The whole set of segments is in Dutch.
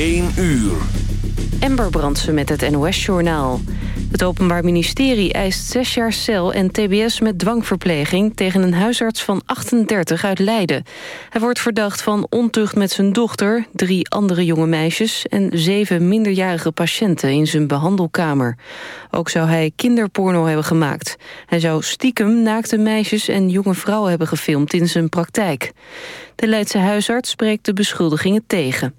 1 uur. Ember Brandsen met het NOS-journaal. Het Openbaar Ministerie eist zes jaar cel en tbs met dwangverpleging... tegen een huisarts van 38 uit Leiden. Hij wordt verdacht van ontucht met zijn dochter... drie andere jonge meisjes en zeven minderjarige patiënten in zijn behandelkamer. Ook zou hij kinderporno hebben gemaakt. Hij zou stiekem naakte meisjes en jonge vrouwen hebben gefilmd in zijn praktijk. De Leidse huisarts spreekt de beschuldigingen tegen.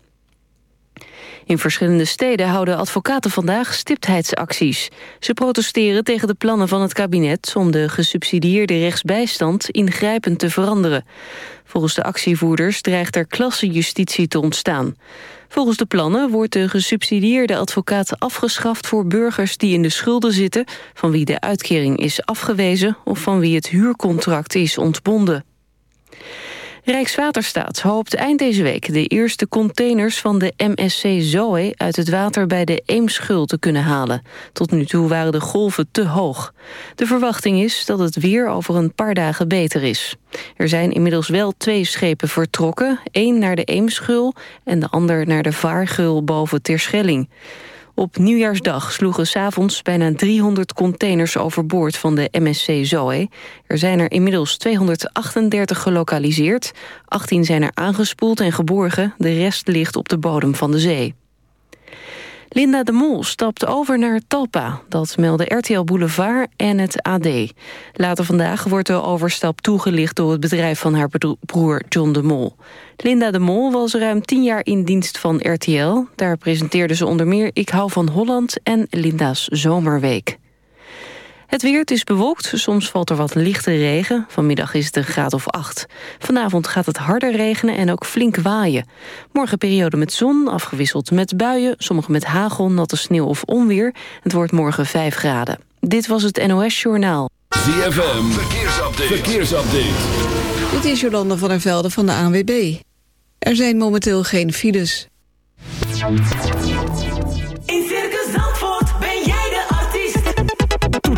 In verschillende steden houden advocaten vandaag stiptheidsacties. Ze protesteren tegen de plannen van het kabinet... om de gesubsidieerde rechtsbijstand ingrijpend te veranderen. Volgens de actievoerders dreigt er klassenjustitie te ontstaan. Volgens de plannen wordt de gesubsidieerde advocaat afgeschaft... voor burgers die in de schulden zitten... van wie de uitkering is afgewezen... of van wie het huurcontract is ontbonden. Rijkswaterstaat hoopt eind deze week de eerste containers van de MSC Zoe uit het water bij de Eemschul te kunnen halen. Tot nu toe waren de golven te hoog. De verwachting is dat het weer over een paar dagen beter is. Er zijn inmiddels wel twee schepen vertrokken, één naar de Eemschul en de ander naar de Vaargul boven Terschelling. Op nieuwjaarsdag sloegen s'avonds bijna 300 containers overboord van de MSC Zoe. Er zijn er inmiddels 238 gelokaliseerd. 18 zijn er aangespoeld en geborgen. De rest ligt op de bodem van de zee. Linda de Mol stapt over naar Talpa. Dat melden RTL Boulevard en het AD. Later vandaag wordt de overstap toegelicht door het bedrijf van haar broer John de Mol. Linda de Mol was ruim tien jaar in dienst van RTL. Daar presenteerde ze onder meer Ik hou van Holland en Linda's Zomerweek. Het weer, het is bewolkt, soms valt er wat lichte regen. Vanmiddag is het een graad of acht. Vanavond gaat het harder regenen en ook flink waaien. Morgen periode met zon, afgewisseld met buien... sommige met hagel, natte sneeuw of onweer. Het wordt morgen 5 graden. Dit was het NOS Journaal. ZFM, verkeersupdate. verkeersupdate. Dit is Jolanda van der Velde van de ANWB. Er zijn momenteel geen files.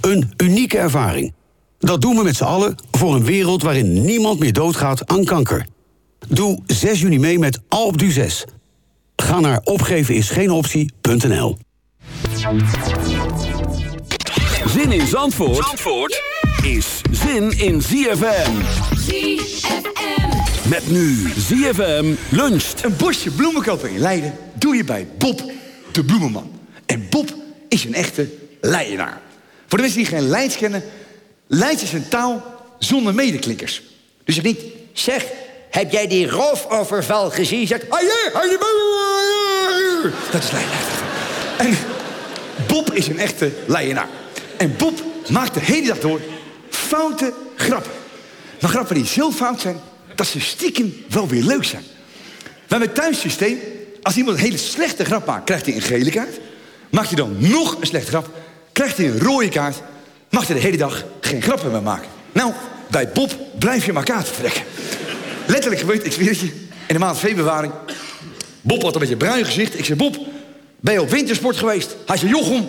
Een unieke ervaring. Dat doen we met z'n allen voor een wereld waarin niemand meer doodgaat aan kanker. Doe 6 juni mee met Alp du 6. Ga naar opgevenisgeenoptie.nl Zin in Zandvoort, Zandvoort is zin in ZFM. ZFM. Met nu ZFM luncht. Een bosje bloemen kopen in Leiden doe je bij Bob de Bloemenman. En Bob is een echte Leidenaar. Voor de mensen die geen Leids kennen... Leids is een taal zonder medeklinkers. Dus je niet... Zeg, heb jij die roofoverval gezien? Zeg. Dat is Leids. En Bob is een echte leienaar. En Bob maakt de hele dag door foute grappen. Maar grappen die zo fout zijn, dat ze stiekem wel weer leuk zijn. We hebben het thuissysteem. Als iemand een hele slechte grap maakt, krijgt hij een gele kaart. Maakt hij dan nog een slechte grap, krijgt hij een rode kaart. Mag hij de hele dag geen grappen meer maken. Nou, bij Bob blijf je maar kaarten trekken. Letterlijk gebeurt, ik zweer het je, in de maand februari. Bob had een beetje bruin gezicht. Ik zei, Bob, ben je op wintersport geweest? Hij zei, Jochem,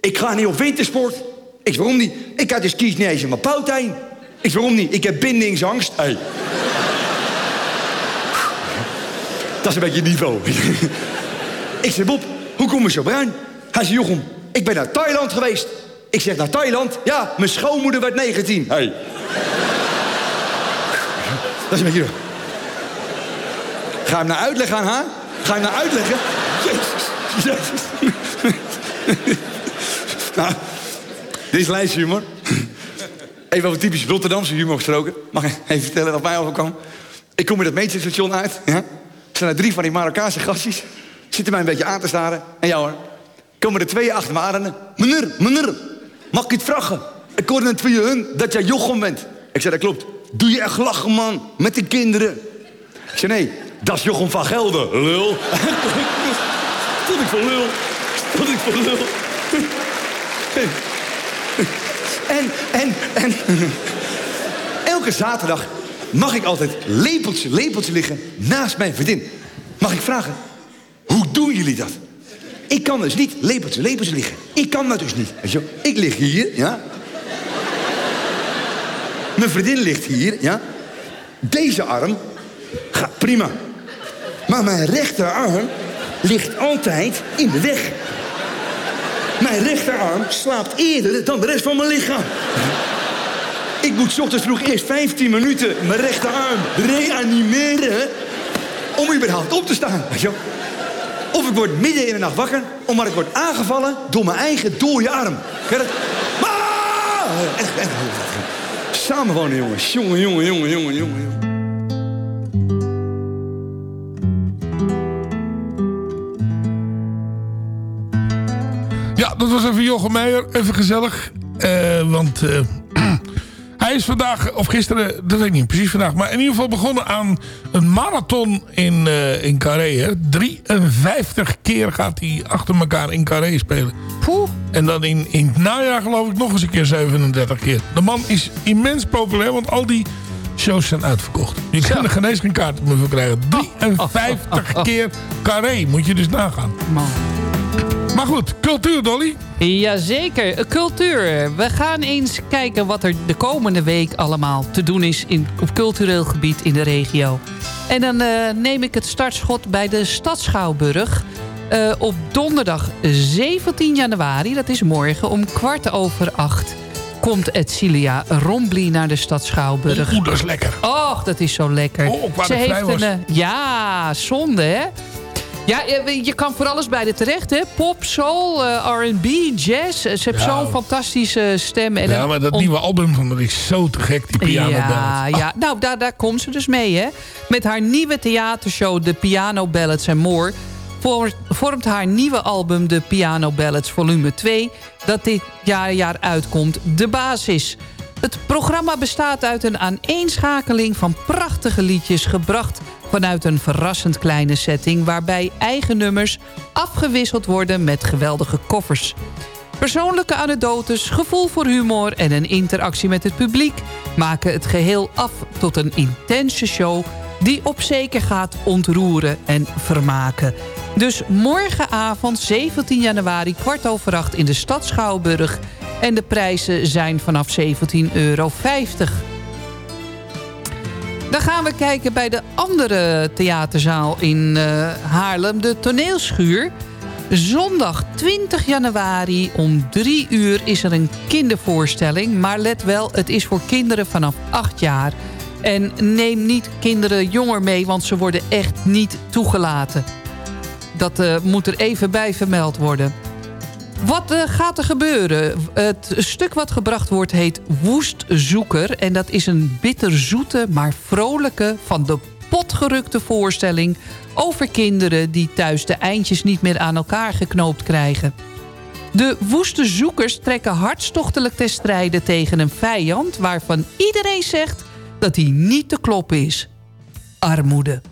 ik ga niet op wintersport. Ik zei, waarom niet? Ik had dus kies niet eens in mijn. Ik zei, waarom niet? Ik heb bindingsangst. Dat is een beetje niveau. ik zei, Bob, hoe kom je zo bruin? Hij zei, Jochem, ik ben naar Thailand geweest. Ik zeg, naar Thailand? Ja, mijn schoonmoeder werd 19. Hey. Dat is een beetje... Ga je hem naar uitleggen aan haar? Ga je hem naar uitleggen? Jezus, jezus. nou, dit is lijstje humor. Even over typisch Rotterdamse humor gesproken. Mag ik even vertellen wat mij overkwam? Ik kom bij dat metrostation uit. Ja? Er zijn er drie van die Marokkaanse gastjes. Zitten mij een beetje aan te staren. En jou hoor. Komen er twee achter me aan. Meneer, meneer, mag ik iets vragen? Ik hoorde net van je hun dat jij Jochem bent. Ik zei, dat klopt. Doe je echt lachen, man. Met de kinderen. Ik zei, nee, dat is Jochem van Gelder, lul. Stond ik voor lul. Stond ik voor lul. En, en, en... Elke zaterdag mag ik altijd lepeltje, lepeltje liggen naast mijn vriendin. Mag ik vragen, hoe doen jullie dat? Ik kan dus niet lepeltje, lepeltje liggen. Ik kan dat dus niet. Weet je wel? Ik lig hier, ja. Mijn vriendin ligt hier, ja. Deze arm gaat prima. Maar mijn rechterarm ligt altijd in de weg. Mijn rechterarm slaapt eerder dan de rest van mijn lichaam. Ik moet 's ochtends vroeg eerst 15 minuten mijn rechterarm reanimeren... om überhaupt op te staan. Of ik word midden in de nacht wakker... omdat ik word aangevallen door mijn eigen dode arm. Ken je dat? Ah! Echt. Samenwonen, jongens. Jongen, jongen, jongen, jongen, jongen. Ja, dat was even Jochem Meijer. Even gezellig. Eh, want eh, hij is vandaag, of gisteren, dat weet ik niet precies vandaag... maar in ieder geval begonnen aan een marathon in, eh in Carré. Hè. 53 keer gaat hij achter elkaar in Carré spelen. Poeh. En dan in, in het najaar geloof ik nog eens een keer 37 keer. De man is immens populair, want al die shows zijn uitverkocht. Je kan er geen eens geen meer voor krijgen. 53 keer Carré, moet je dus nagaan. Man. Maar goed, cultuur Dolly. Jazeker, cultuur. We gaan eens kijken wat er de komende week allemaal te doen is in, op cultureel gebied in de regio. En dan eh, neem ik het startschot bij de Stadschouwburg. Eh, op donderdag 17 januari, dat is morgen, om kwart over acht... komt Edcilia Rombly naar de Stadschouwburg. Oeh, dat is lekker. Och, dat is zo lekker. Oh, ik vrij was. eh, ja, zonde hè. Ja, je, je kan voor alles bij de terecht, hè? Pop, soul, eh, R&B, jazz. Ze heeft Ja. zo'n fantastische stem. En Ja, maar dat nieuwe album van haar is zo te gek, die piano ja, ja. nou daar, daar komt ze dus mee, hè. Met haar nieuwe theatershow The Piano Ballads and More... vor- vormt haar nieuwe album The Piano Ballads Volume 2... dat dit jaar, jaar uitkomt, de basis. Het programma bestaat uit een aaneenschakeling van prachtige liedjes... gebracht vanuit een verrassend kleine setting... waarbij eigen nummers afgewisseld worden met geweldige koffers. Persoonlijke anekdotes, gevoel voor humor en een interactie met het publiek... maken het geheel af tot een intense show... die op zeker gaat ontroeren en vermaken. Dus morgenavond, 17 januari, kwart over acht... in de stad Schouwburg. En de prijzen zijn vanaf 17,50 euro. Dan gaan we kijken bij de andere theaterzaal in eh, Haarlem, de toneelschuur. Zondag 20 januari om 3 uur is er een kindervoorstelling. Maar let wel, het is voor kinderen vanaf 8 jaar. En neem niet kinderen jonger mee, want ze worden echt niet toegelaten. Dat eh, moet er even bij vermeld worden. Wat eh, gaat er gebeuren? Het stuk wat gebracht wordt heet Woestzoeker. En dat is een bitterzoete, maar vrolijke... van de potgerukte voorstelling... over kinderen die thuis de eindjes niet meer aan elkaar geknoopt krijgen. De woeste zoekers trekken hartstochtelijk ter strijde tegen een vijand... waarvan iedereen zegt dat hij niet te kloppen is. Armoede.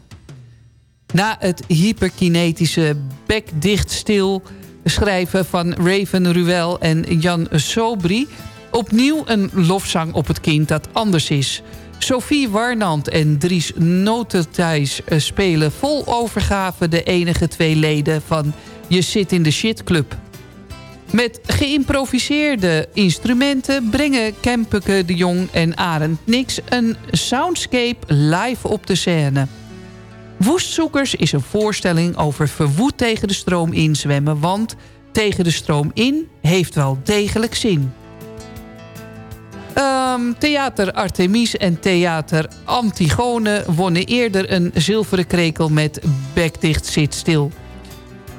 Na het hyperkinetische bekdicht stil schrijven van Raven Ruel en Jan Sobri... opnieuw een lofzang op het kind dat anders is. Sophie Warnand en Dries Notenthijs spelen vol overgave... de enige twee leden van Je zit in de shitclub. Met geïmproviseerde instrumenten brengen Kempeke de Jong en Arend Nix... een soundscape live op de scène... Woestzoekers is een voorstelling over verwoed tegen de stroom inzwemmen... want tegen de stroom in heeft wel degelijk zin. Um, theater Artemis en Theater Antigone wonnen eerder een zilveren krekel met Bekdicht zit stil.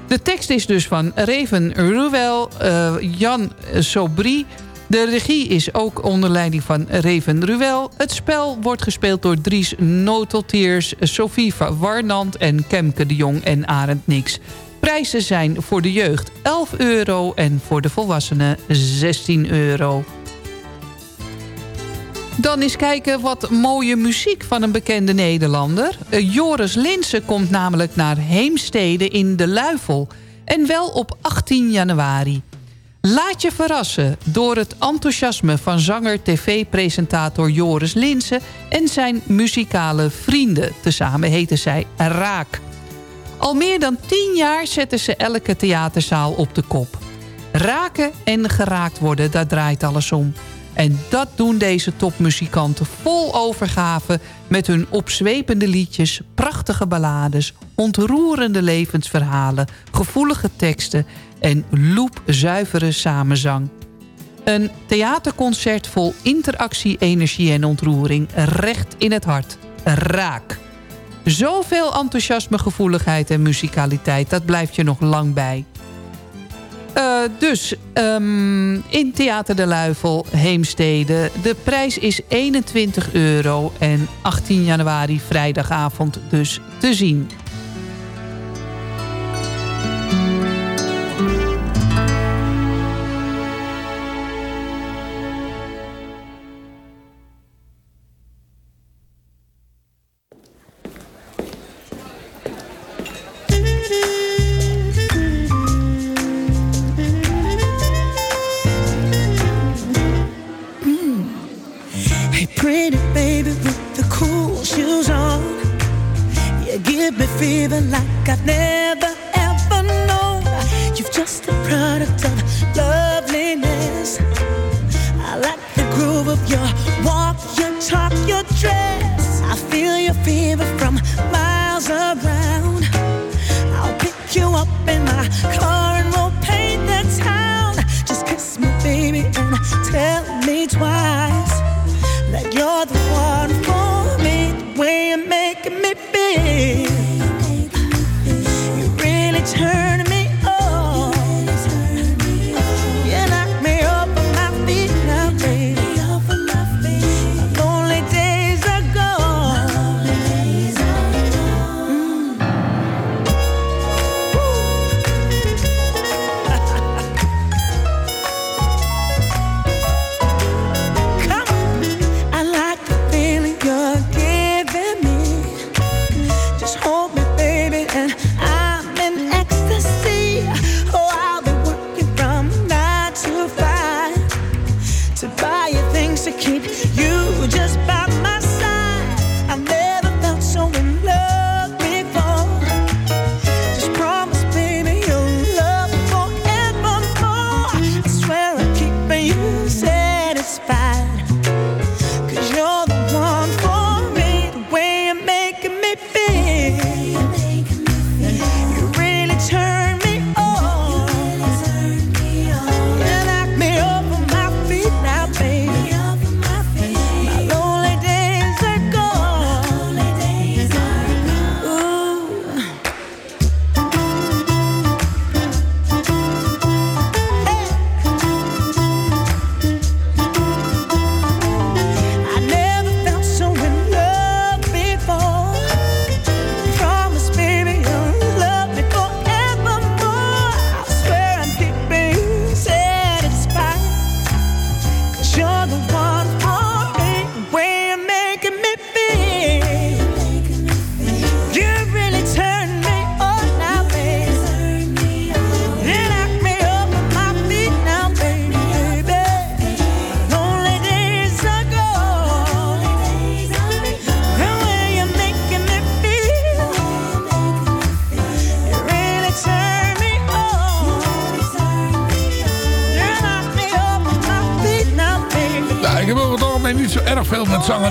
De tekst is dus van Reven Ruel, uh, Jan Sobri... De regie is ook onder leiding van Reven Ruel. Het spel wordt gespeeld door Dries Noteltiers, Sophie Warnand en Kemke de Jong en Arend Nix. Prijzen zijn voor de jeugd 11 euro en voor de volwassenen 16 euro. Dan eens kijken wat mooie muziek van een bekende Nederlander. Eh, Joris Linsen komt namelijk naar Heemstede in de Luifel. En wel op 18 januari. Laat je verrassen door het enthousiasme van zanger-tv-presentator Joris Linsen... en zijn muzikale vrienden. Tezamen heten zij Raak. Al meer dan tien jaar zetten ze elke theaterzaal op de kop. Raken en geraakt worden, daar draait alles om. En dat doen deze topmuzikanten vol overgave... met hun opzwepende liedjes, prachtige ballades... ontroerende levensverhalen, gevoelige teksten... en loepzuivere samenzang. Een theaterconcert vol interactie, energie en ontroering... recht in het hart. Raak. Zoveel enthousiasme, gevoeligheid en muzikaliteit... dat blijft je nog lang bij. Uh, dus um, in Theater de Luifel, Heemstede. De prijs is 21 euro en 18 januari vrijdagavond dus te zien. living like I've never ever known. You've just a product of loveliness. I like the groove of your walk, your talk, your dress. I feel your fever from my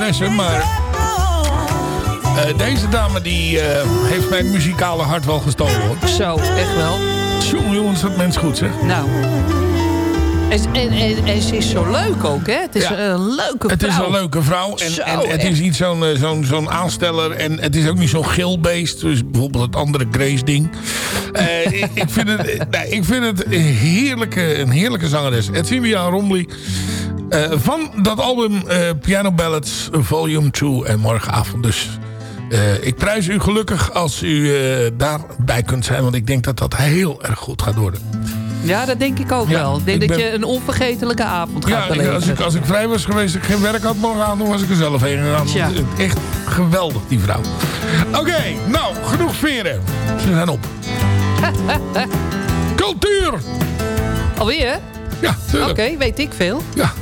zangeressen, maar... eh, deze dame die eh, heeft mijn muzikale hart wel gestolen hoor. Zo, echt wel. Jongen, jongens, dat mens goed zeg. Nou. En, en, en, en ze is zo leuk ook, hè? Het is Ja. een leuke Het is vrouw. een leuke vrouw en, Zo, en het echt. is niet zo'n eh, zo'n zo'n aansteller en het is ook niet zo'n gilbeest. Dus bijvoorbeeld het andere Grace ding. Eh, ik, ik, vind het, nee, ik vind het een heerlijke, een heerlijke zangeres. Edcilia Romley. Eh, van dat album eh, Piano Ballads Volume 2 en morgenavond dus. eh, ik prijs u gelukkig als u daarbij kunt zijn. Want ik denk dat dat heel erg goed gaat worden. Ja, dat denk ik ook Ja, wel. Ik denk ik dat ben- je een onvergetelijke avond gaat Ja, beleven. als, ik, als ik vrij was geweest en ik geen werk had dan was ik er zelf heen gegaan. Echt geweldig, die vrouw. Oké, nou, genoeg sferen. Ze zijn op. Cultuur! Alweer? Ja, Oké, weet ik veel. Ja.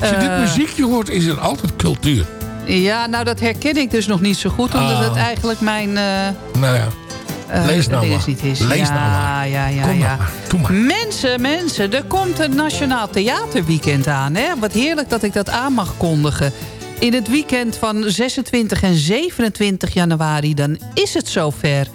Als je dit Eh. muziekje hoort, is het altijd cultuur. Ja, nou dat herken ik dus nog niet zo goed. Omdat Ah. het eigenlijk mijn... eh, Nou ja, eh, Lees nou maar. is niet is. Lees ja, nou maar. Ja, ja, Kom ja. nou maar. Doe maar. Mensen, mensen, er komt een Nationaal Theaterweekend aan. Hè? Wat heerlijk dat ik dat aan mag kondigen. In het weekend van 26 en 27 januari, dan is het zover.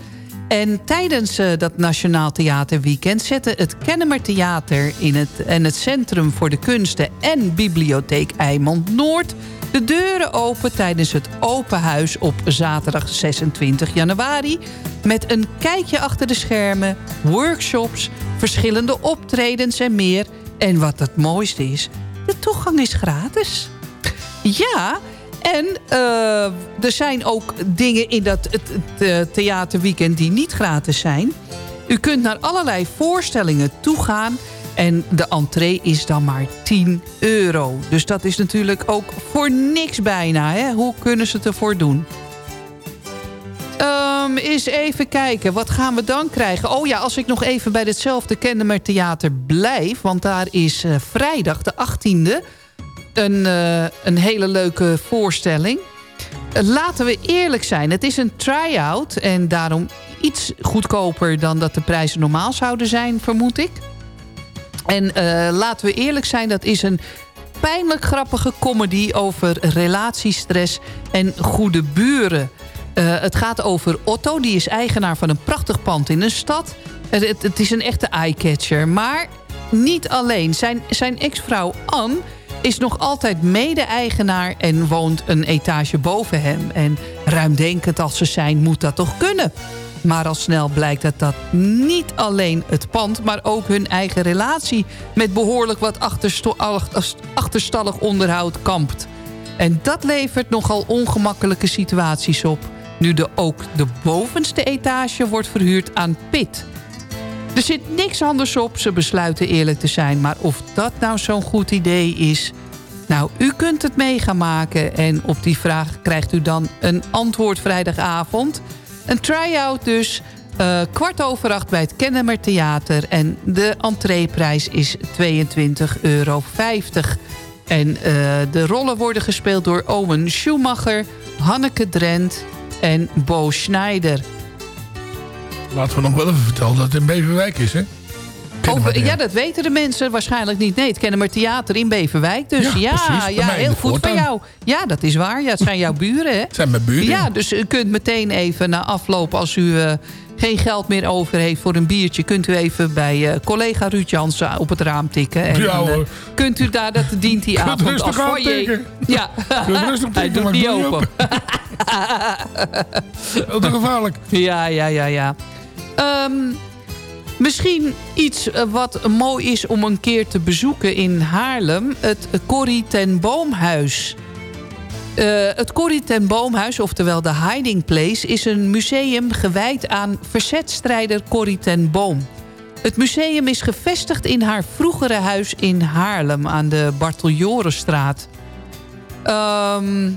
En tijdens eh, dat Nationaal Theaterweekend zetten het Kennemer Theater... In het, en het Centrum voor de Kunsten en Bibliotheek Eimond Noord... de deuren open tijdens het open huis op zaterdag 26 januari... met een kijkje achter de schermen, workshops, verschillende optredens en meer. En wat het mooiste is, de toegang is gratis. Ja, en eh, er zijn ook dingen in dat het, het, eh, theaterweekend die niet gratis zijn. U kunt naar allerlei voorstellingen toegaan. En de entree is dan maar 10 euro. Dus dat is natuurlijk ook voor niks bijna. Hè? Hoe kunnen ze het ervoor doen? Ehm eens even kijken, wat gaan we dan krijgen? Oh ja, als ik nog even bij ditzelfde Kennemer Theater blijf... want daar is eh, vrijdag de 18e een, eh, een hele leuke voorstelling. Eh, laten we eerlijk zijn, het is een try-out... en daarom iets goedkoper dan dat de prijzen normaal zouden zijn, vermoed ik. En eh, laten we eerlijk zijn, dat is een pijnlijk grappige comedy... over relatiestress en goede buren... Het gaat over Otto, die is eigenaar van een prachtig pand in een stad. Het, het, het is een echte eyecatcher, maar niet alleen. Zijn, zijn ex-vrouw Anne is nog altijd mede-eigenaar en woont een etage boven hem. En ruimdenkend als ze zijn, moet dat toch kunnen. Maar al snel blijkt dat dat niet alleen het pand... maar ook hun eigen relatie met behoorlijk wat achterstallig onderhoud kampt. En dat levert nogal ongemakkelijke situaties op... nu de, ook de bovenste etage wordt verhuurd aan Pit. Er zit niks anders op, ze besluiten eerlijk te zijn... maar of dat nou zo'n goed idee is... Nou, u kunt het mee gaan maken en op die vraag krijgt u dan een antwoord vrijdagavond. Een try-out dus, eh, kwart over acht bij het Kennemer Theater... en de entreeprijs is 22,50 euro. En eh, de rollen worden gespeeld door Owen Schumacher, Hanneke Drent en Bo Schneider. Laten we nog wel even vertellen dat het in Beverwijk is, hè? Over, ja, dat weten de mensen waarschijnlijk niet. Nee, het Kennemer Theater in Beverwijk. Dus Ja, ja, precies, heel goed voortuin. jou. Ja, dat is waar. Ja, het zijn jouw buren, hè? Het zijn mijn buren. Ja, dus u kunt meteen even na afloop... als u eh, geen geld meer over heeft voor een biertje... kunt u even bij eh, collega Ruud Jansen op het raam tikken. En Ja, dan, eh, kunt u daar, dat dient die avond als rustig foyer. tikken. Ja, Kunt rustig hij doet maar niet doe niet open. Heel te gevaarlijk. Ja, ja, ja, ja. Ehm, misschien iets eh, wat mooi is om een keer te bezoeken in Haarlem. Het Corrie ten Boomhuis. Eh, het Corrie ten Boomhuis, oftewel de Hiding Place... is een museum gewijd aan verzetstrijder Corrie ten Boom. Het museum is gevestigd in haar vroegere huis in Haarlem... aan de Barteljorenstraat. Ehm...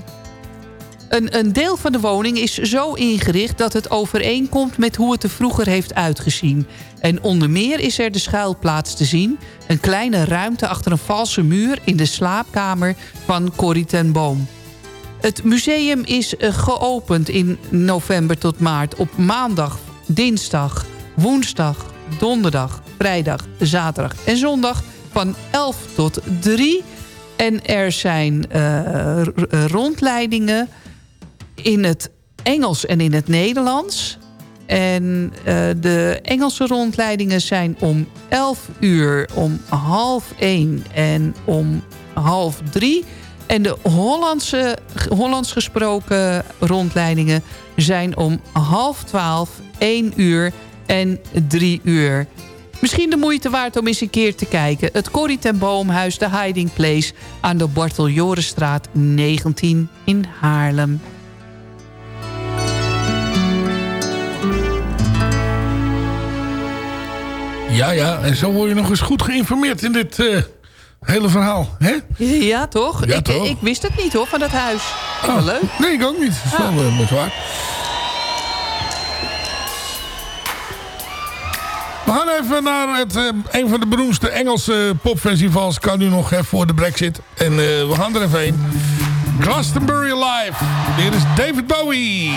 Een, een deel van de woning is zo ingericht dat het overeenkomt met hoe het er vroeger heeft uitgezien. En onder meer is er de schuilplaats te zien. Een kleine ruimte achter een valse muur in de slaapkamer van Corrie ten Boom. Het museum is eh, geopend in november tot maart op maandag, dinsdag, woensdag, donderdag, vrijdag, zaterdag en zondag van 11 tot 3. En er zijn eh, eh, rondleidingen in het Engels en in het Nederlands. En eh, de Engelse rondleidingen zijn om 11 uur, om half 1 en om half 3. En de Hollandse, Hollands gesproken rondleidingen zijn om half 12, 1 uur en 3 uur. Misschien de moeite waard om eens een keer te kijken. Het Corrie ten Boomhuis, de Hiding Place... aan de Barteljorenstraat 19 in Haarlem. Ja, ja, en zo word je nog eens goed geïnformeerd in dit eh, hele verhaal. Hè? Ja, toch? Ja, ik, toch? ik wist het niet hoor, van dat huis. Ik Oh, wel leuk. Nee, ik ook niet. Dat is wel eh, waar. We gaan even naar het, eh, een van de beroemdste Engelse popfestivals. Kan nu nog hè, voor de brexit. En we gaan er even heen. Glastonbury Live. Hier is David Bowie.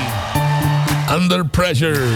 Under Pressure.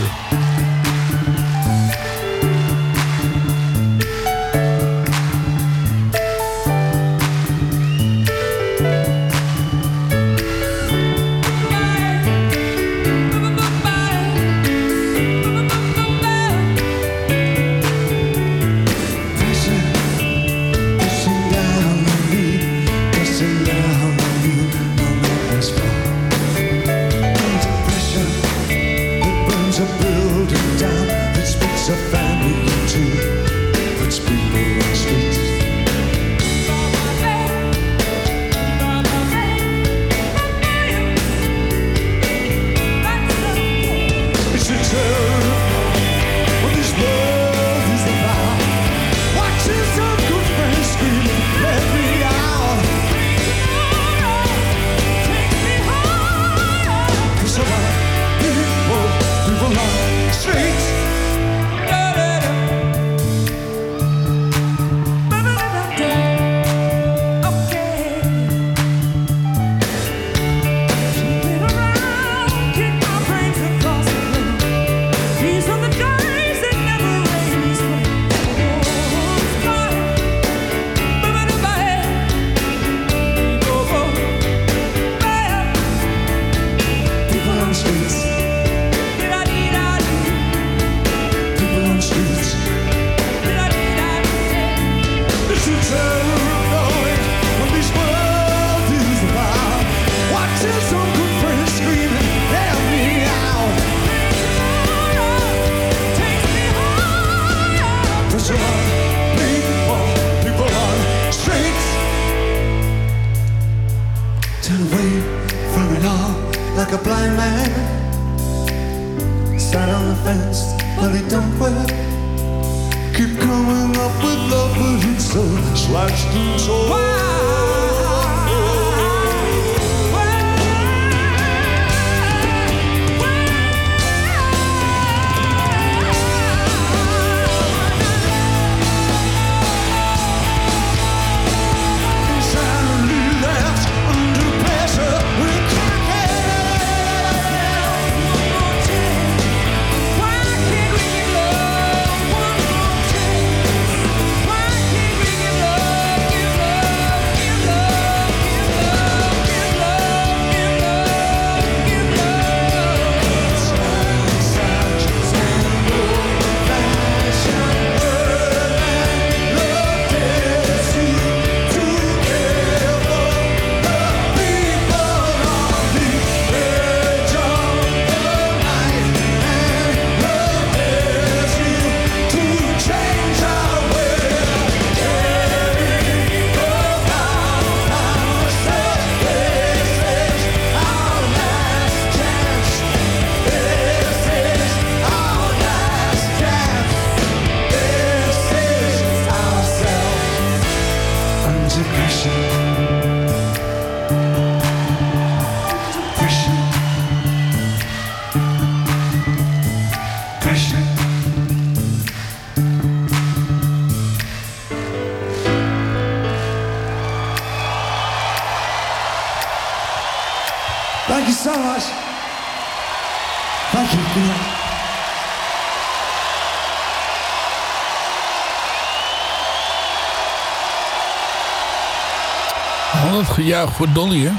Gejuich voor Dolly, hè?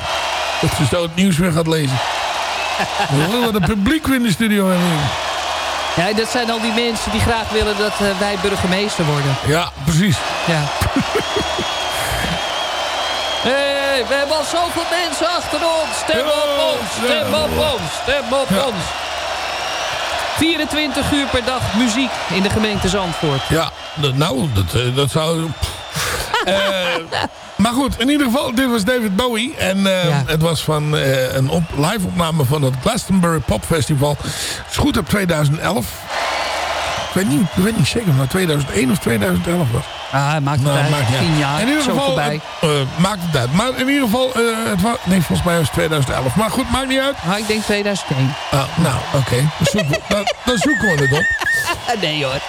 Dat ze zo het nieuws weer gaat lezen. We willen het publiek weer in de studio hebben. Ja, dat zijn al die mensen die graag willen dat eh, wij burgemeester worden. Ja, precies. Ja. hey, we hebben al zoveel mensen achter ons. Stem op ons, stem op ons, stem op ons. 24 uur per dag muziek in de gemeente Zandvoort. Ja, nou, dat, eh, dat zou... Eh, maar goed, in ieder geval, dit was David Bowie. En eh, het was van eh, een op, live opname van het Glastonbury Pop Festival. Het is goed op 2011. Ik weet niet, ik weet niet zeker, maar 2001 of 2011 was. Ah, maakt het Nou, uit. maakt niet uit. 10 jaar, In ieder zo geval, voorbij. eh, eh, maakt het uit. Maar in ieder geval, eh, het was, nee, volgens mij was het 2011. Maar goed, maakt niet uit. Maar ik denk 2001. Ah, nou, oké. Dan, zoeken we- dan, dan zoeken we het op. nee hoor.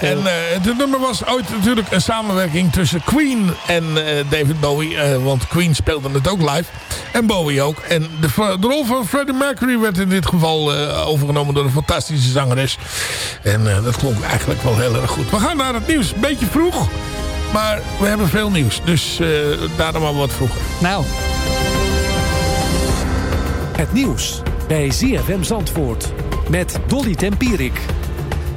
En het nummer was ooit natuurlijk een samenwerking tussen Queen en David Bowie. want Queen speelde het ook live. En Bowie ook. En de, rol van Freddie Mercury werd in dit geval eh, overgenomen door een fantastische zangeres. En eh, dat klonk eigenlijk wel heel erg goed. We gaan naar het nieuws. Beetje vroeg. Maar we hebben veel nieuws. Dus eh, daarom al wat vroeger. Nou. Het nieuws bij ZFM Zandvoort met Dolly Tempierik.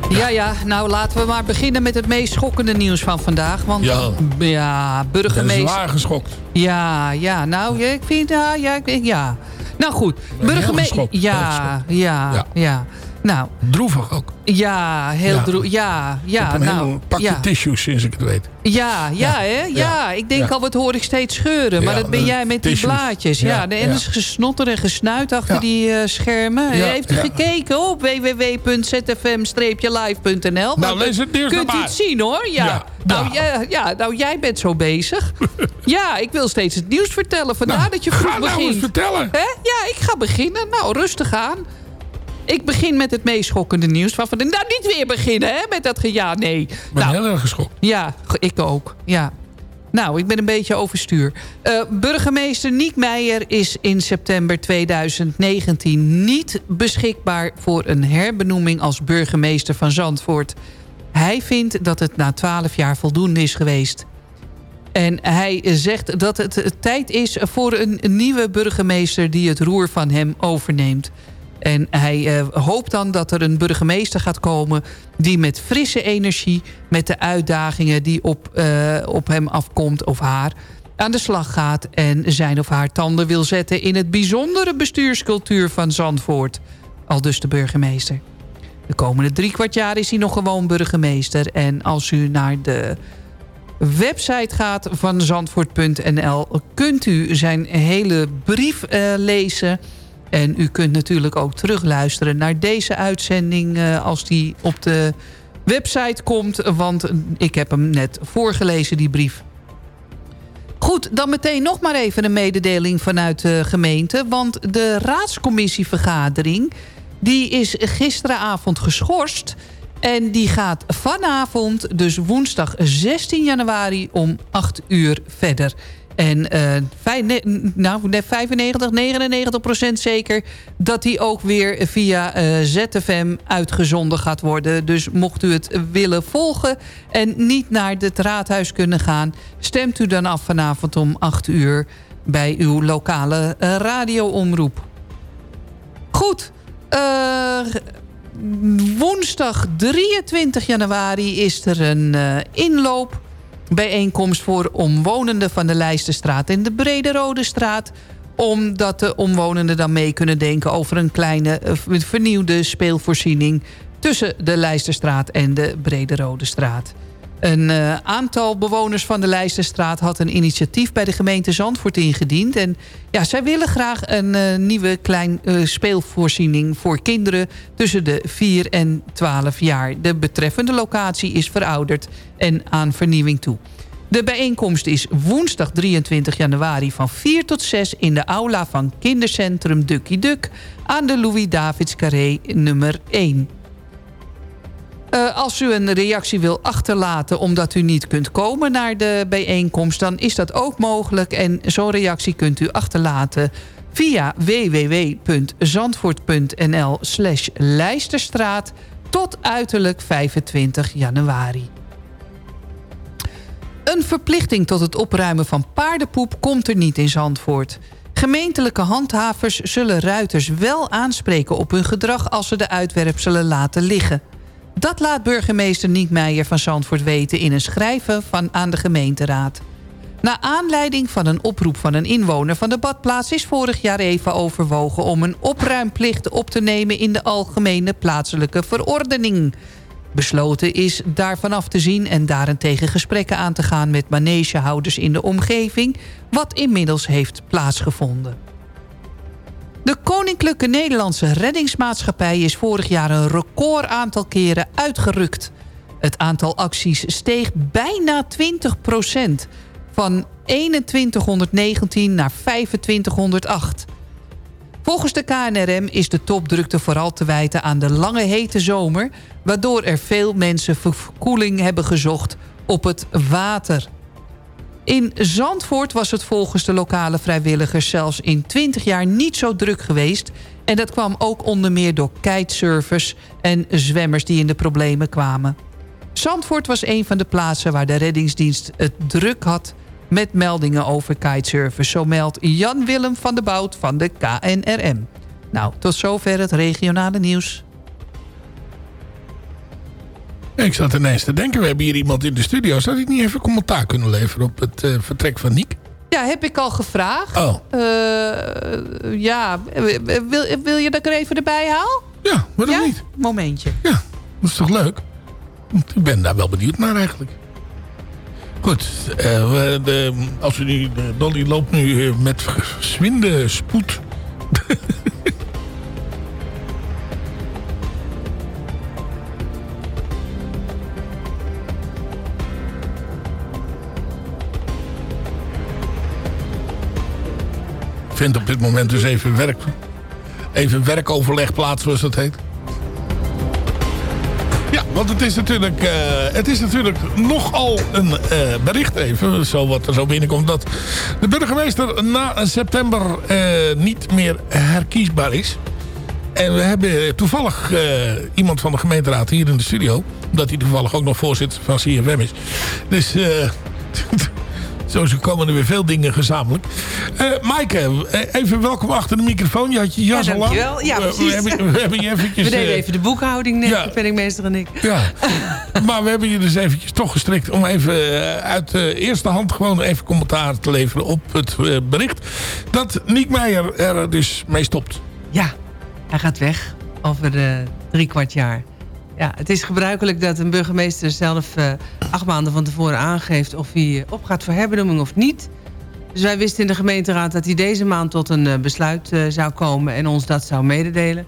Ja, ja, nou laten we maar beginnen met het meest schokkende nieuws van vandaag. Want Ja. ja, Ik ben burgemeester... zwaar geschokt. Ja, ja, nou, ik vind, ja, ja, ja. Nou goed, burgemeester... Ja, ja, ja, Nou, Droevig ook. ja, heel Ja. droe... Ja, ja, nou... pakje ja. tissues sinds ik het weet. Ja, ja, hè? Ja, ik denk al, wat hoor ik steeds scheuren. Maar dat ben de jij met die blaadjes. Ja, Ja, en er is gesnotter en gesnuit achter die eh, schermen. Heeft u gekeken op www.zfm-live.nl? Nou, lees het nieuws Kunt maar u het zien, hoor? Ja. Nou, ja, ja, nou, jij bent zo bezig. ja, ik wil steeds het nieuws vertellen. Vandaar Nou, dat je vroeg ga nou begint. eens vertellen. Hè? Ja, ik ga beginnen. Nou, rustig aan. Ik begin met het meest schokkende nieuws. Van van, nou, niet weer beginnen, hè? Met dat ja, nee. Ik ben Nou, heel erg geschokt. ja, ik ook. Ja. Nou, ik ben een beetje overstuur. Eh, burgemeester Niek Meijer is in september 2019 niet beschikbaar voor een herbenoeming als burgemeester van Zandvoort. Hij vindt dat het na 12 jaar voldoende is geweest. En hij zegt dat het tijd is voor een nieuwe burgemeester die het roer van hem overneemt. En hij eh, hoopt dan dat er een burgemeester gaat komen... die met frisse energie, met de uitdagingen die op, eh, op hem afkomt of haar... aan de slag gaat en zijn of haar tanden wil zetten... in het bijzondere bestuurscultuur van Zandvoort. Al dus de burgemeester. De komende drie kwart jaar is hij nog gewoon burgemeester. En als u naar de website gaat van zandvoort.nl... kunt u zijn hele brief eh, lezen... En u kunt natuurlijk ook terugluisteren naar deze uitzending... eh, als die op de website komt. Want ik heb hem net voorgelezen, die brief. Goed, dan meteen nog maar even een mededeling vanuit de gemeente. Want de raadscommissievergadering... die is gisteravond geschorst... En die gaat vanavond, dus woensdag 16 januari om 8 uur verder. En ne- nou, net 95, 99 procent zeker... dat die ook weer via eh, ZFM uitgezonden gaat worden. Dus mocht u het willen volgen en niet naar het raadhuis kunnen gaan... stemt u dan af vanavond om 8 uur bij uw lokale eh, radioomroep. Goed, woensdag 23 januari is er een inloop bijeenkomst voor omwonenden van de Leijsterstraat en de Brede Rode Straat omdat de omwonenden dan mee kunnen denken over een kleine eh, vernieuwde speelvoorziening tussen de Leijsterstraat en de Brede Rode Straat. Een eh, aantal bewoners van de Leijsterstraat had een initiatief bij de gemeente Zandvoort ingediend. En ja, zij willen graag een eh, nieuwe klein eh, speelvoorziening voor kinderen tussen de 4 en 12 jaar. De betreffende locatie is verouderd en aan vernieuwing toe. De bijeenkomst is woensdag 23 januari van 4 tot 6 in de aula van kindercentrum Ducky Duck aan de Louis Davids Carré nummer 1. Uh, als u een reactie wil achterlaten omdat u niet kunt komen naar de bijeenkomst... dan is dat ook mogelijk en zo'n reactie kunt u achterlaten via www.zandvoort.nl slash lijsterstraat tot uiterlijk 25 januari. Een verplichting tot het opruimen van paardenpoep komt er niet in Zandvoort. Gemeentelijke handhavers zullen ruiters wel aanspreken op hun gedrag... als ze de uitwerpselen laten liggen. Dat laat burgemeester Niek Meijer van Zandvoort weten... in een schrijven van, aan de gemeenteraad. Na aanleiding van een oproep van een inwoner van de badplaats... is vorig jaar even overwogen om een opruimplicht op te nemen... in de algemene plaatselijke verordening. Besloten is daarvan af te zien en daarentegen gesprekken aan te gaan... met manegehouders in de omgeving, wat inmiddels heeft plaatsgevonden. De Koninklijke Nederlandse Reddingsmaatschappij... is vorig jaar een record aantal keren uitgerukt. Het aantal acties steeg bijna 20 procent van 2119 naar 2508. Volgens de KNRM is de topdrukte vooral te wijten aan de lange hete zomer... waardoor er veel mensen verkoeling hebben gezocht op het water. In Zandvoort was het volgens de lokale vrijwilligers zelfs in 20 jaar niet zo druk geweest... en dat kwam ook onder meer door kitesurfers en zwemmers die in de problemen kwamen. Zandvoort was een van de plaatsen waar de reddingsdienst het druk had met meldingen over kitesurfers. Zo meldt Jan-Willem van de Bout van de KNRM. Nou, tot zover het regionale nieuws. Ik zat ineens te denken, we hebben hier iemand in de studio. Zou ik niet even commentaar kunnen leveren op het uh, vertrek van Niek? Ja, heb ik al gevraagd. Oh. Uh, ja, wil, wil je dat ik er even erbij haal? Ja, waarom ja? niet? Momentje. Ja, dat is toch leuk? Ik ben daar wel benieuwd naar eigenlijk. Goed, uh, de, als we nu, de Dolly loopt nu met zwinde spoed. vindt op dit moment dus even werk, even werkoverleg plaats, zoals dat heet. Ja, want het is natuurlijk, uh, het is natuurlijk nogal een uh, bericht even, zo wat er zo binnenkomt, dat de burgemeester na september uh, niet meer herkiesbaar is. En we hebben toevallig iemand van de gemeenteraad hier in de studio, omdat hij toevallig ook nog voorzitter van CFM is. Dus zo komen er weer veel dingen gezamenlijk. Uh, Maaike, even welkom achter de microfoon. Je had je jas ja, al dankjewel. Ja, precies. We, hebben, we hebben je eventjes... We deden even de boekhouding net, ja. de penningmeester en ik. Ja, maar we hebben je dus eventjes toch gestrikt... om even uit eerste hand gewoon even commentaar te leveren op het bericht... dat Niek Meijer er dus mee stopt. Ja, hij gaat weg over drie kwart jaar. Ja, het is gebruikelijk dat een burgemeester zelf uh, acht maanden van tevoren aangeeft... of hij opgaat voor herbenoeming of niet. Dus wij wisten in de gemeenteraad dat hij deze maand tot een uh, besluit uh, zou komen... en ons dat zou mededelen.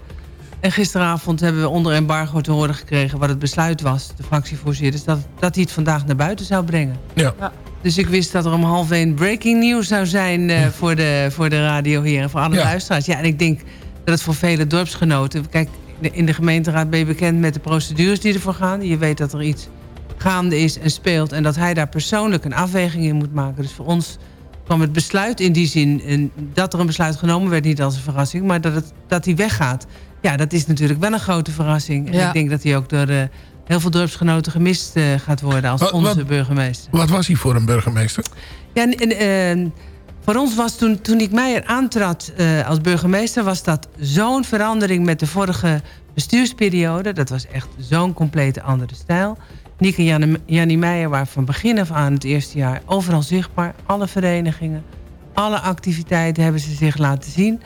En gisteravond hebben we onder embargo te horen gekregen... wat het besluit was, de fractievoorzitter... dat, dat hij het vandaag naar buiten zou brengen. Ja. ja. Dus ik wist dat er om half één breaking news zou zijn... Ja. voor, de, voor de radio hier en voor alle ja. luisteraars. Ja, en ik denk dat het voor vele dorpsgenoten... Kijk, in de gemeenteraad ben je bekend met de procedures die ervoor gaan. Je weet dat er iets gaande is en speelt... en dat hij daar persoonlijk een afweging in moet maken. Dus voor ons kwam het besluit in die zin... En dat er een besluit genomen werd niet als een verrassing... maar dat, het, dat hij weggaat. Ja, dat is natuurlijk wel een grote verrassing. En Ja. ik denk dat hij ook door uh, heel veel dorpsgenoten gemist uh, gaat worden... als Wat- onze wat- burgemeester. Wat was hij voor een burgemeester? Ja, en, en, eh, voor ons was toen, toen ik Meijer aantrad eh, als burgemeester... was dat zo'n verandering met de vorige bestuursperiode. Dat was echt zo'n complete andere stijl. Niek en Janne- Jannie Meijer waren van begin af aan het eerste jaar... overal zichtbaar, alle verenigingen, alle activiteiten hebben ze zich laten zien...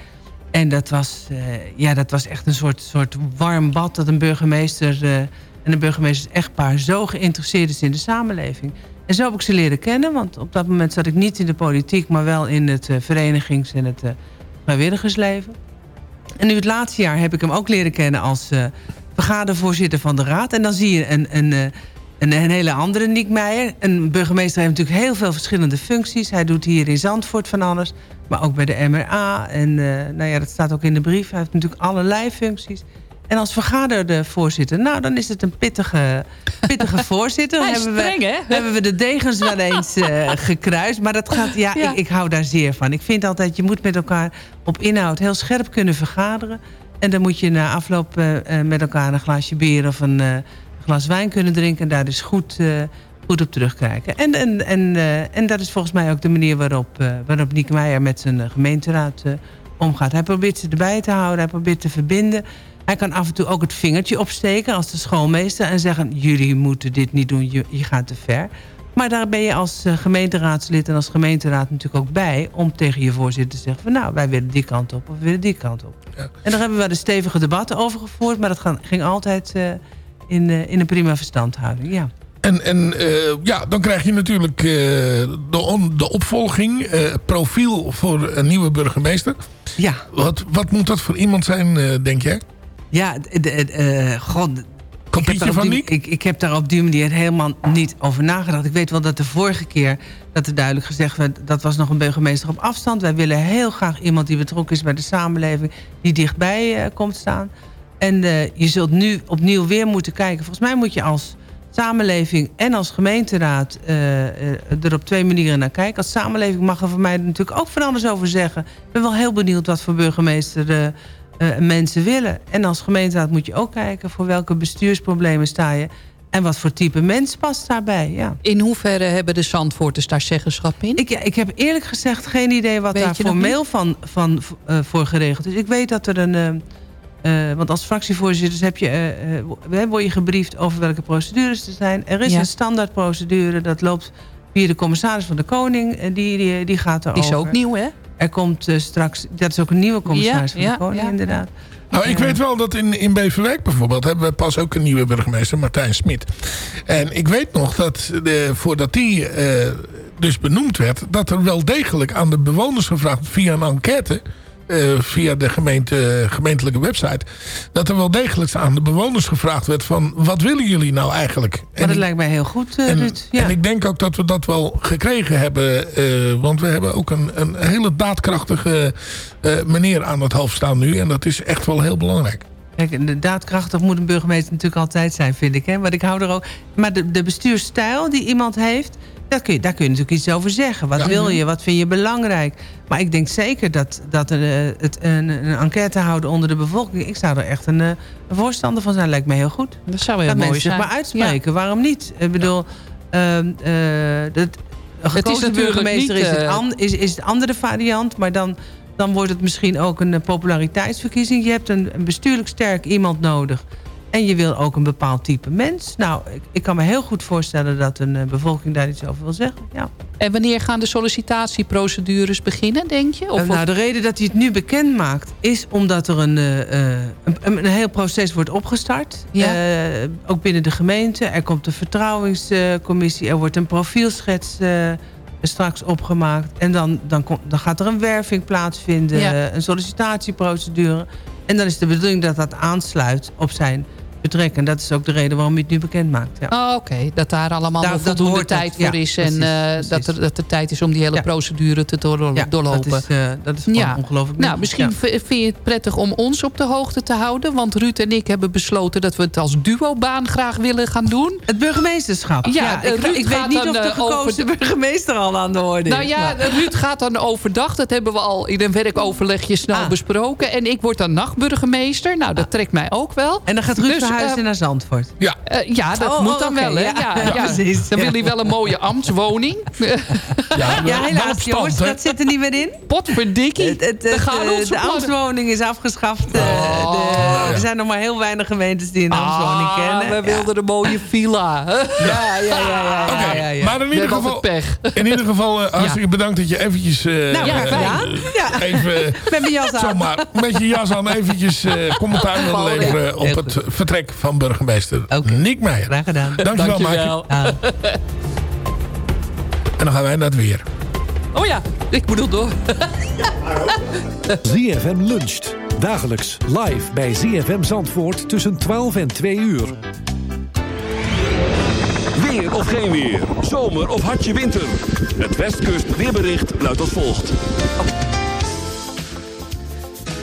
En dat was, eh, ja, dat was echt een soort, soort warm bad dat een burgemeester eh, en een burgemeester echtpaar zo geïnteresseerd is in de samenleving. En zo heb ik ze leren kennen, want op dat moment zat ik niet in de politiek, maar wel in het eh, verenigings- en het eh, vrijwilligersleven. En nu het laatste jaar heb ik hem ook leren kennen als eh, vergadervoorzitter van de raad. En dan zie je een, een, een, een hele andere Niek Meijer. Een burgemeester heeft natuurlijk heel veel verschillende functies. Hij doet hier in Zandvoort van alles, maar ook bij de MRA. En nou ja, dat staat ook in de brief. Hij heeft natuurlijk allerlei functies. En als vergaderde voorzitter, nou, dan is het een pittige, pittige voorzitter. Hij is hebben streng, we, hè? Hebben we de degens wel eens eh, gekruist. Maar dat gaat, ja, Ja. Ik, ik hou daar zeer van. Ik vind altijd, je moet met elkaar op inhoud heel scherp kunnen vergaderen. En dan moet je na afloop eh, eh, met elkaar een glaasje bier of een glas wijn kunnen drinken. En daar dus goed goed op terugkijken. En, en, en, en dat is volgens mij ook de manier waarop, uh, waarop Niek Meijer met zijn uh, gemeenteraad omgaat. Hij probeert ze erbij te houden, hij probeert te verbinden. Hij kan af en toe ook het vingertje opsteken als de schoolmeester... en zeggen, jullie moeten dit niet doen, je, je gaat te ver. Maar daar ben je als gemeenteraadslid en als gemeenteraad natuurlijk ook bij... om tegen je voorzitter te zeggen van nou, wij willen die kant op of we willen die kant op. Ja. En daar hebben we de stevige debatten over gevoerd... maar dat ging altijd in, in een prima verstandhouding, ja. En, en uh, ja, dan krijg je natuurlijk de, de opvolging, profiel voor een nieuwe burgemeester. Ja. Wat, wat moet dat voor iemand zijn, denk jij? Ja, god, Kopietje van die, ik, ik heb daar op die manier helemaal niet over nagedacht. Ik weet wel dat de vorige keer dat er duidelijk gezegd werd... dat was nog een burgemeester op afstand. Wij willen heel graag iemand die betrokken is bij de samenleving... die dichtbij komt staan. En je zult nu opnieuw weer moeten kijken. Volgens mij moet je als samenleving en als gemeenteraad uh, er op twee manieren naar kijken. Als samenleving mag er voor mij natuurlijk ook van alles over zeggen. Ik ben wel heel benieuwd wat voor burgemeester uh, mensen willen. En als gemeenteraad moet je ook kijken voor welke bestuursproblemen sta je. En wat voor type mens past daarbij, ja. In hoeverre hebben de Zandvoorters daar zeggenschap in? Ik, ja, ik heb eerlijk gezegd geen idee wat daar formeel van, van, voor geregeld is. Ik weet dat er een uh, want als fractievoorzitters heb je, uh, uh, word je gebriefd over welke procedures er zijn. Er is ja. een standaardprocedure, dat loopt via de commissaris van de Koning. Die, die, die gaat erover. Die is ook nieuw, hè? Er komt straks, dat is ook een nieuwe commissaris ja, van de Koning, inderdaad. Nou, ik weet wel dat in, in Beverwijk bijvoorbeeld... hebben we pas ook een nieuwe burgemeester, Martijn Smit. En ik weet nog dat de, voordat die dus benoemd werd... dat er wel degelijk aan de bewoners gevraagd via een enquête uh, via de gemeente, gemeentelijke website... dat er wel degelijk aan de bewoners gevraagd werd van... wat willen jullie nou eigenlijk? Maar en, dat lijkt mij heel goed, uh, en. Ja. En ik denk ook dat we dat wel gekregen hebben. Uh, want we hebben ook een, een hele daadkrachtige meneer aan het hoofd staan nu. En dat is echt wel heel belangrijk. Kijk, daadkrachtig moet een burgemeester natuurlijk altijd zijn, vind ik. Hè? Want ik hou er ook... Maar de, de bestuursstijl die iemand heeft... Daar kun, je, daar kun je natuurlijk iets over zeggen. Wat ja. wil je? Wat vind je belangrijk? Maar ik denk zeker dat, dat er, uh, het, een, een enquête houden onder de bevolking... ik zou er echt een, uh, een voorstander van zijn. Lijkt me heel goed. Dat zou heel dat mooi mensen zijn. zich maar uitspreken. Ja. Waarom niet? Ik bedoel... Uh, het, een gekozen burgemeester niet, is, het an, is, is de andere variant. Maar dan, dan wordt het misschien ook een populariteitsverkiezing. Je hebt een, een bestuurlijk sterk iemand nodig... En je wil ook een bepaald type mens. Nou, ik, ik kan me heel goed voorstellen dat een uh, bevolking daar iets over wil zeggen. Ja. En wanneer gaan de sollicitatieprocedures beginnen, denk je? Of uh, nou, de reden dat hij het nu bekend maakt... is omdat er een, uh, een, een, heel proces wordt opgestart. Ja. ook binnen de gemeente. Er komt een vertrouwingscommissie. Er wordt een profielschets straks opgemaakt. En dan, dan, komt, dan gaat er een werving plaatsvinden. Ja. Een sollicitatieprocedure. En dan is de bedoeling dat dat aansluit op zijn vertrek. En dat is ook de reden waarom hij het nu bekend maakt. Ja. Oh, Oké, okay. dat daar allemaal daar, voldoende tijd voor ja, is. Precies, en uh, precies. Dat, er, dat er tijd is om die hele ja. procedure te door, doorlopen. Dat is, uh, dat is ongelooflijk. Nou, misschien vind je het prettig om ons op de hoogte te houden. Want Ruud en ik hebben besloten dat we het als duobaan graag willen gaan doen. Het burgemeesterschap. Ja, ik, Ruud ik weet niet of de gekozen over... burgemeester al aan de orde is. Nou ja, Ruud gaat dan overdag. Dat hebben we al in een werkoverlegje snel ah. besproken. En ik word dan nachtburgemeester. Nou, dat ah. trekt mij ook wel. En dan gaat Ruud dus, verhuizen uh, naar Zandvoort. Ja, uh, ja dat oh, moet dan okay, wel. Hè? Ja, ja, ja, ja. precies. Dan wil hij wel een mooie ambtswoning. Ja, ja helaas jongens, dat zit er niet meer in. Potverdikkie. Het, het, het, de, de ambtswoning is afgeschaft. Oh, de, er zijn nog maar heel weinig gemeentes die een ambtswoning ah, kennen. we wilden een mooie villa. Ja, ja, ja. okay, Maar in ieder geval, pech. In ieder geval uh, hartstikke bedankt dat je eventjes... Uh, nou, ja, uh, ja. Even, met mijn jas aan. Zomaar, met je jas aan eventjes commentaar willen leveren op het vertrek van burgemeester okay. Niek Meijer. Graag gedaan. Dankjewel, Dankjewel. Maaike. En dan gaan wij naar het weer. Oh ja, ik bedoel door. ZFM luncht. Dagelijks live bij ZFM Zandvoort tussen 12 en 2 uur. Weer of geen weer. Zomer of hartje winter. Het Westkust weerbericht luidt als volgt.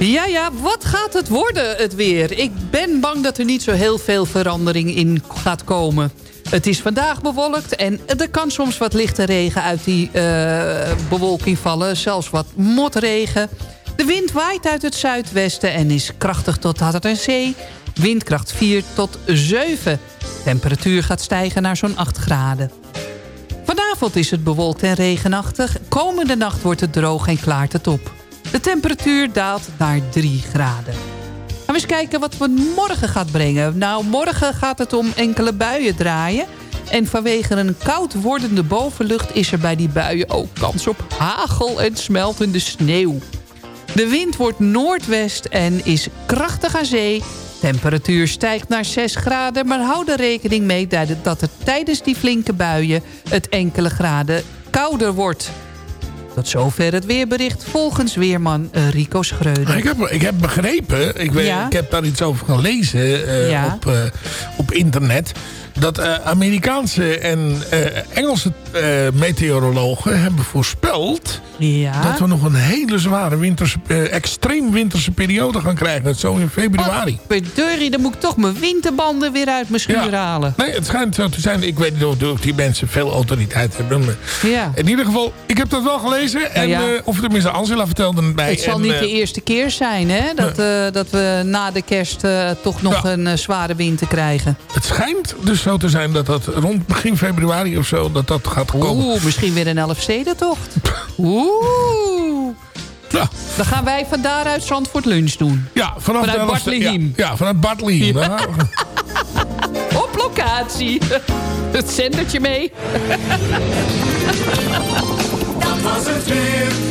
Ja, ja, wat gaat het worden, het weer? Ik ben bang dat er niet zo heel veel verandering in gaat komen. Het is vandaag bewolkt en er kan soms wat lichte regen uit die uh, bewolking vallen. Zelfs wat motregen. De wind waait uit het zuidwesten en is krachtig tot hard en zee. Windkracht 4 tot 7. Temperatuur gaat stijgen naar zo'n 8 graden. Vanavond is het bewolkt en regenachtig. Komende nacht wordt het droog en klaart het op. De temperatuur daalt naar 3 graden. Gaan we eens kijken wat we morgen gaat brengen. Nou, morgen gaat het om enkele buien draaien. En vanwege een koud wordende bovenlucht is er bij die buien ook kans op hagel en smeltende sneeuw. De wind wordt noordwest en is krachtig aan zee. Temperatuur stijgt naar 6 graden, maar hou er rekening mee dat het tijdens die flinke buien het enkele graden kouder wordt. Tot zover het weerbericht volgens weerman eh, Rico Schreuder. Ik heb, ik heb begrepen, ik, weet, Ja? ik heb daar iets over gelezen Ja. op, eh, op internet... dat eh, Amerikaanse en eh, Engelse eh, meteorologen hebben voorspeld... Ja. dat we nog een hele zware winterse, extreem winterse periode gaan krijgen. Dat zo in februari. Verdorie, dan moet ik toch mijn winterbanden weer uit mijn schuur halen. Nee, het schijnt zo te zijn. Ik weet niet of, of die mensen veel autoriteit hebben. Ja. In ieder geval, ik heb dat wel gelezen. En, ja. of tenminste, Angela vertelde het mij. Het zal En, niet de eerste keer zijn hè, dat, dat we na de kerst toch nog een zware winter krijgen. Het schijnt dus zo te zijn dat dat rond begin februari of zo... dat dat gaat komen. Oeh, misschien weer een LFC-tocht. Oeh. Dan gaan wij van daaruit Zandvoort lunch doen. Ja, vanaf vanuit de Bart elfde- Lehiem. Ja, ja, vanuit Bart Lehiem. Ja. Ja. Op locatie. Het zendertje mee. Dat was het weer.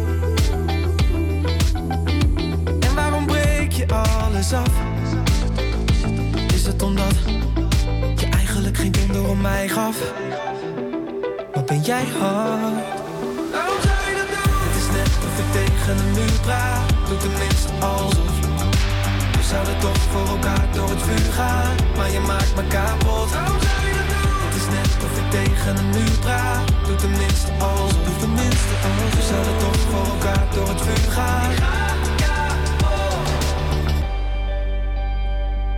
Alles af? Is het omdat je eigenlijk geen donder om mij gaf? Wat ben jij hard? Waarom zou je dat doen? Het is net of ik tegen een muur praat. Doe tenminste alsof. We zouden toch voor elkaar door het vuur gaan. Maar je maakt me kapot. Waarom zou je dat doen? Het is net of ik tegen een muur praat. Doe tenminste alsof. Doe tenminste alsof. We zouden toch voor elkaar door het vuur gaan.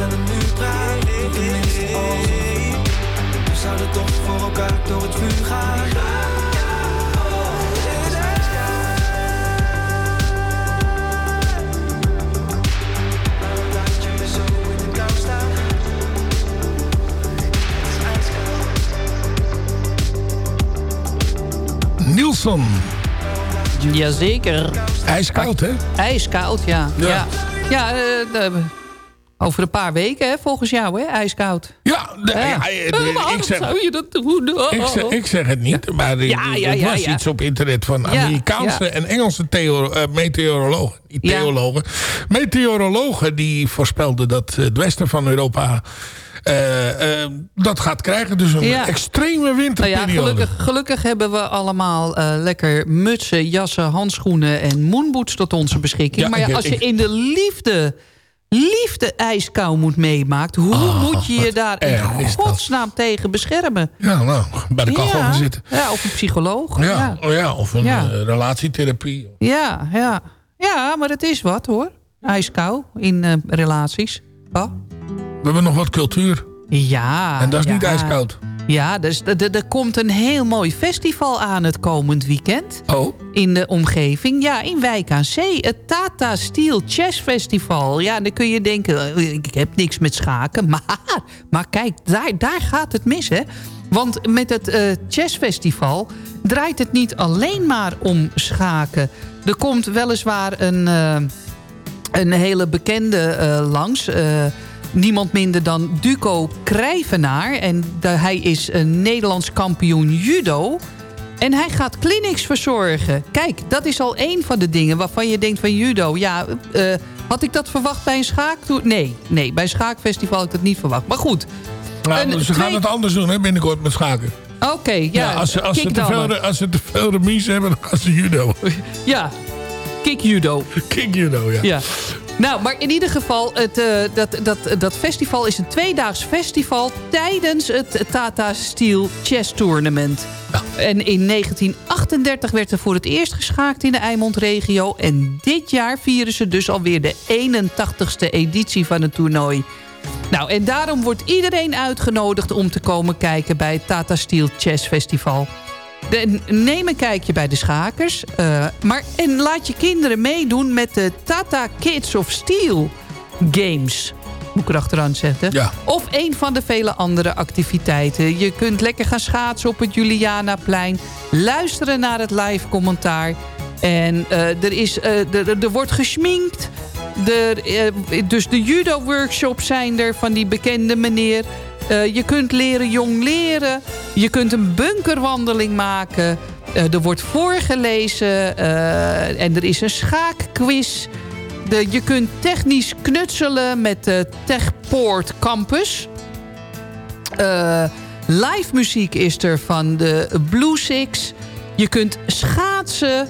gaan er nu praten, tenminste als We zouden toch voor elkaar door het vuur gaan Nielsen. Jazeker. Ijskoud, hè? Ijskoud, ja. Ja, ja, ja uh, over een paar weken, hè, volgens jou, hè? IJskoud. Ja, de- ja, de- waarom ik zeg- zou je dat doen? Oh. Ik zeg, ik zeg het niet, maar er was iets op internet van Amerikaanse en Engelse theo, eh, meteorologen. Theologen. Meteorologen die voorspelden dat het westen van Europa eh, eh, dat gaat krijgen. Dus een Ja. extreme Nou ja, winterperiode. gelukkig, gelukkig hebben we allemaal lekker mutsen, jassen, handschoenen en moonboots tot onze beschikking. Ja, maar ik- als je ik- in de liefde, liefde ijskou moet meemaken... hoe Oh, moet je je daar in godsnaam tegen beschermen? Ja, nou, bij de kachel ja. gaan zitten. Ja, of een psycholoog. Ja, Ja, Oh, ja of een Ja. eh, relatietherapie. ja, ja. ja maar het is wat hoor. Ijskou in eh, relaties. We hebben nog wat cultuur. Ja. En dat is niet ijskoud. Ja, dus er- komt een heel mooi festival aan het komend weekend. Oh. In de omgeving. Ja, in Wijk aan Zee. Het Tata Steel Chess Festival. Ja, dan kun je denken, eh, ik heb niks met schaken. Maar, maar kijk, daar, daar gaat het mis, hè. Want met het eh Chess Festival draait het niet alleen maar om schaken. Er komt weliswaar een... eh, een hele bekende langs. Niemand minder dan Duco Krijvenaar. En de- hij is een Nederlands kampioen judo. En hij gaat clinics verzorgen. Kijk, dat is al één van de dingen waarvan je denkt van judo. Ja, eh, had ik dat verwacht bij een schaaktoer? Nee, nee, bij een schaakfestival had ik dat niet verwacht. Maar goed. Nou, Een ze gaan het anders doen hè, binnenkort met schaken. Oké, ja. als, ze, als, ze te veel, als ze te veel remise hebben, dan gaan ze judo. Ja, kick judo. Kick judo, ja. Ja. Nou, maar in ieder geval, het, eh, dat, dat, dat festival is een tweedaags festival... tijdens het Tata Steel Chess Tournament. En in 1938 werd er voor het eerst geschaakt in de Eimond-regio... en dit jaar vieren ze dus alweer de 81ste editie van het toernooi. Nou, en daarom wordt iedereen uitgenodigd om te komen kijken... bij het Tata Steel Chess Festival. De, neem een kijkje bij de schakers. eh, maar, en laat je kinderen meedoen met de Tata Kids of Steel Games. Moet ik erachteraan zetten. Ja. Of een van de vele andere activiteiten. Je kunt lekker gaan schaatsen op het Julianaplein. Luisteren naar het live commentaar. En eh, er, is, eh, er, wordt geschminkt. Er, dus de judo-workshops zijn er van die bekende meneer. Eh, je kunt leren jong leren. Je kunt een bunkerwandeling maken. Eh, er wordt voorgelezen. eh, en er is een schaakquiz. De, je kunt technisch knutselen met de Techpoort Campus. Live muziek is er van de Blue Six. Je kunt schaatsen.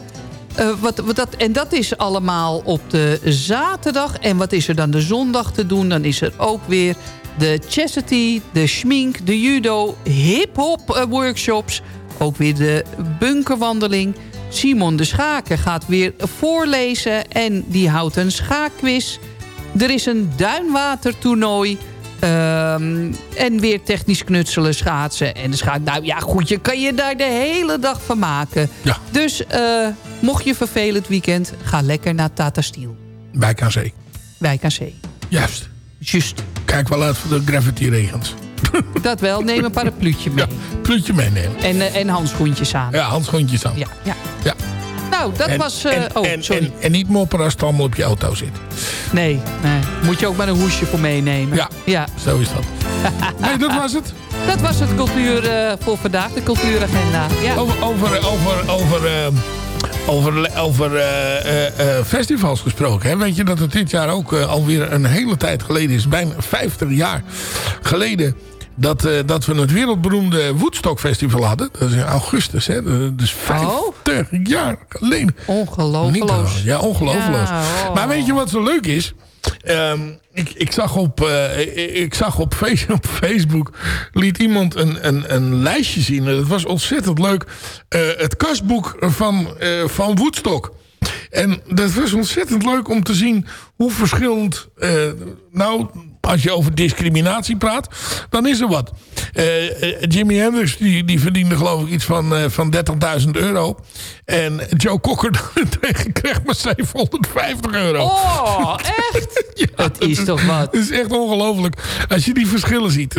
Wat, wat dat, en dat is allemaal op de zaterdag. En wat is er dan de zondag te doen? Dan is er ook weer de chastity, de schmink, de judo, hip-hop eh, workshops. Ook weer de bunkerwandeling. Simon de Schaker gaat weer voorlezen en die houdt een schaakquiz. Er is een duinwatertoernooi. Ehm, en weer technisch knutselen, schaatsen en de schaak. Nou ja, goed, je kan je daar de hele dag van maken. Ja. Dus eh, mocht je vervelend weekend, ga lekker naar Tata Steel. Wijk aan zee. Wijk aan Zee. Juist. Juist. Kijk wel uit voor de gravity regens. Dat wel, neem een parapluutje mee. Pluutje meenemen. En, eh, en handschoentjes aan. Ja, handschoentjes aan. Ja, ja. Ja. Nou, dat En- was... eh, en, oh, en, sorry. En, en niet mopperen als het allemaal op je auto zit. nee, nee, moet je ook maar een hoesje voor meenemen. Ja. ja. Zo is dat. nee, dat was het. Dat was het cultuur eh, voor vandaag, de cultuuragenda. Ja. Over, over, over, over, eh, over, over eh, eh, eh, festivals gesproken. Hè? Weet je dat het dit jaar ook alweer een hele tijd geleden is. Bijna 50 jaar geleden. Dat, dat we het wereldberoemde Woodstock Festival hadden. Dat is in augustus. Hè? Dus 50 jaar geleden. Ongelooflijk. Ja, ongelooflijk. Ja, oh. Maar weet je wat zo leuk is? Ehm, ik, ik zag, op, eh, ik, zag op, face, op Facebook... liet iemand een, een, een lijstje zien. En dat was ontzettend leuk. Eh, het kastboek van, eh, van Woodstock. En dat was ontzettend leuk om te zien... hoe verschillend... nou, als je over discriminatie praat, dan is er wat. Eh, Jimi Hendrix die, die verdiende geloof ik iets van, eh, van 30.000 euro. En Joe Cocker daarentegen kreeg maar 750 euro. Oh, echt? dat is toch wat? Dat is echt ongelooflijk. Als je die verschillen ziet.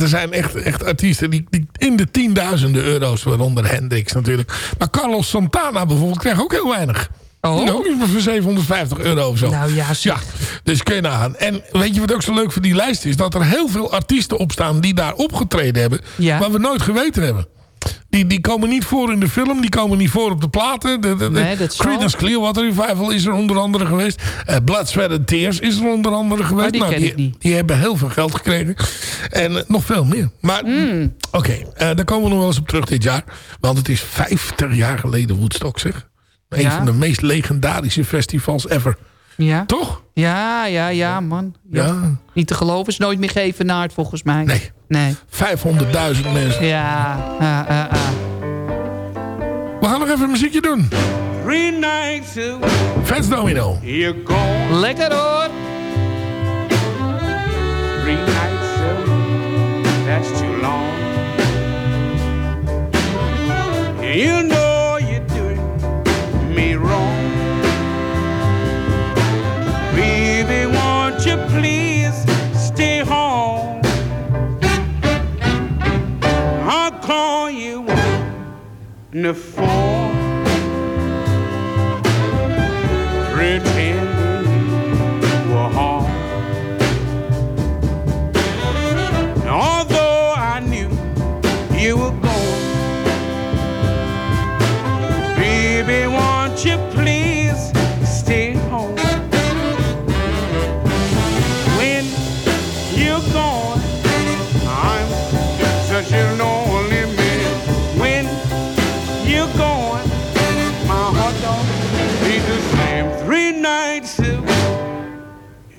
er zijn echt, echt artiesten die, die in de tienduizenden euro's. Waaronder Hendrix natuurlijk. Maar Carlos Santana bijvoorbeeld kreeg ook heel weinig. Oh. Iets voor 750 euro of zo. Nou ja, Ja, dus kun je nagaan. En weet je wat ook zo leuk voor die lijst is? Dat er heel veel artiesten op staan die daar opgetreden hebben. Ja. Maar we nooit geweten hebben. Die, die komen niet voor in de film. Die komen niet voor op de platen. De, de, de Nee, dat zal. Creedence Clearwater Revival is er onder andere geweest. Eh, Blood, Sweat and Tears is er onder andere geweest. Ah, die die, die hebben heel veel geld gekregen. En eh, nog veel meer. Maar Hmm. oké, eh, daar komen we nog wel eens op terug dit jaar. Want het is 50 jaar geleden Woodstock zeg. Een Ja. van de meest legendarische festivals ever. Ja. Toch? Ja, ja, ja, man. Ja. Ja. Niet te geloven, is nooit meer geëvenaard volgens mij. Nee. Nee. 500.000 mensen. Ja, ah, ah, ah. We gaan nog even een muziekje doen. Three nights Fats Domino. Lekker hoor. Three nights that's too long. You know ne font. Repent.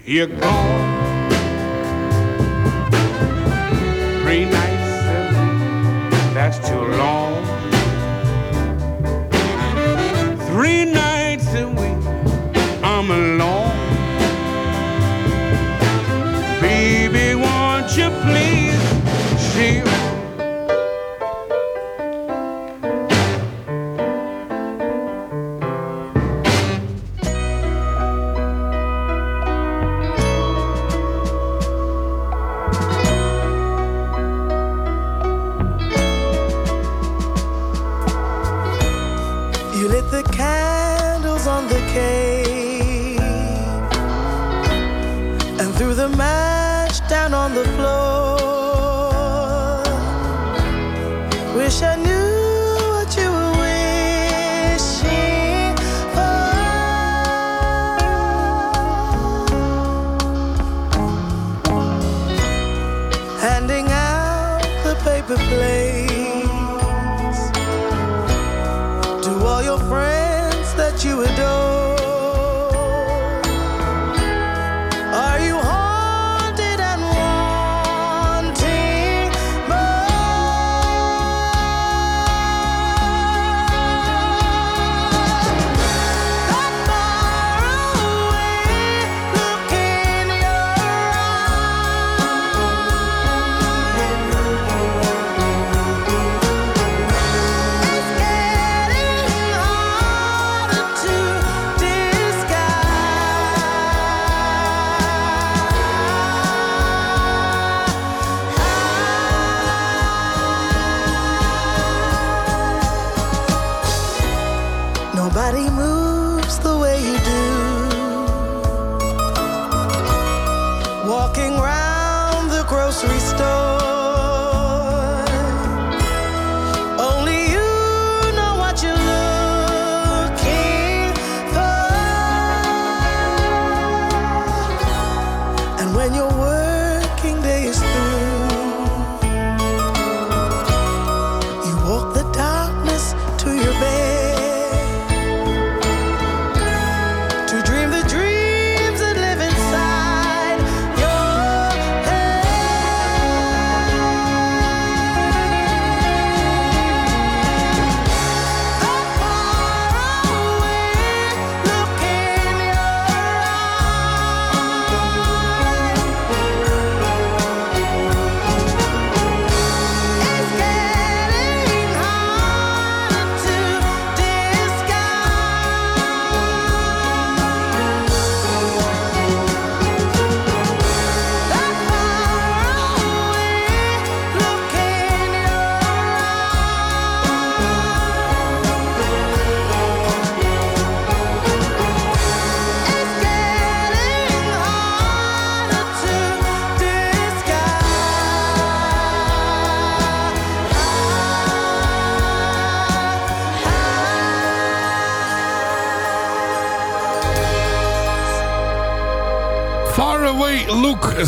You're gone. body move.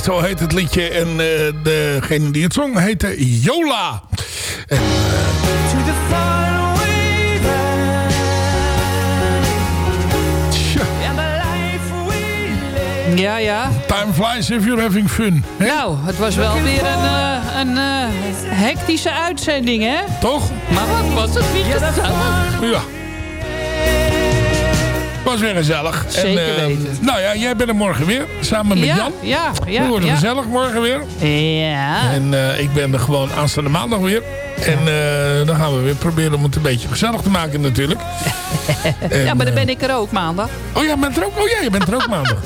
Zo heet het liedje. En eh, degene die het zong heette Yola. En, Ja, ja. Time flies if you're having fun. hè? Nou, het was wel weer een, eh, een eh, hectische uitzending, hè? Toch? Maar wat was het weer gezellig. Ja. Was weer gezellig. Zeker eh, weten. Nou ja, jij bent er morgen weer. Samen met Ja, Jan. ja, wordt ja. gezellig morgen weer. Ja. En eh, ik ben er gewoon aanstaande maandag weer. En eh, dan gaan we weer proberen om het een beetje gezellig te maken natuurlijk. En, ja, maar dan eh, ben ik er ook maandag. Oh ja, bent er ook? Oh ja, je bent er ook maandag.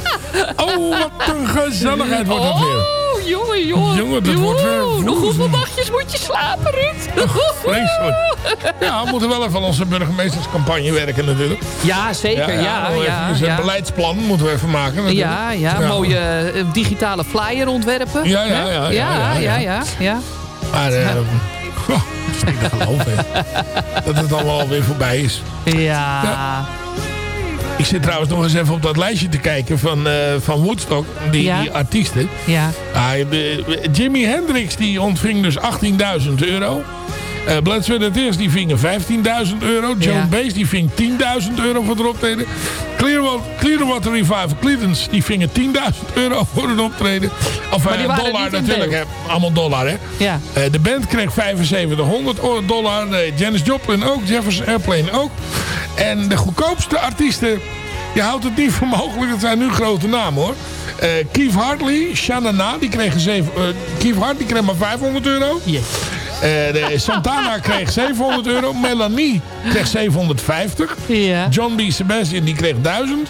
Oh, wat een gezelligheid wordt dat weer. Oh, jongen, jongen. Jongen, dat wordt weer Nog hoeveel nachtjes moet je slapen, Ruud? Vreselijk. Ja, we moeten wel even aan onze burgemeesterscampagne werken natuurlijk. Ja, zeker. Ja, ja, ja. even een beleidsplan moeten we even maken natuurlijk. Ja, ja, mooie eh, digitale flyer ontwerpen. Ja, ja, ja, ja, ja, ja, ja, ja. ja, ja. Maar eh, goh, het is niet te geloven. dat het allemaal alweer voorbij is. Ja. Ik zit trouwens nog eens even op dat lijstje te kijken van, eh, van Woodstock. Die, Ja. die artiesten. Ja. Ah, de- Jimi Hendrix die ontving dus 18.000 euro. Eh Blood, Sweat and Tears die vingen 15.000 euro. Joan Ja. Baez die ving 10.000 euro voor het optreden. Clearwater, Clearwater Revival Creedence die vingen 10.000 euro voor het optreden. Of Maar eh, dollar natuurlijk. Hè. Allemaal dollar hè. Ja. Eh, de band kreeg 7500 o- dollar. Janis Joplin ook. Jefferson Airplane ook. En de goedkoopste artiesten... Je houdt het niet voor mogelijk. Dat zijn nu grote namen hoor. Eh Keith Hartley, Shanana, die kregen zeven, Keith Hartley kreeg maar 500 euro. Yes. Eh, de Santana kreeg 700 euro. Melanie kreeg 750. Ja. John B. Sebastian die kreeg 1000.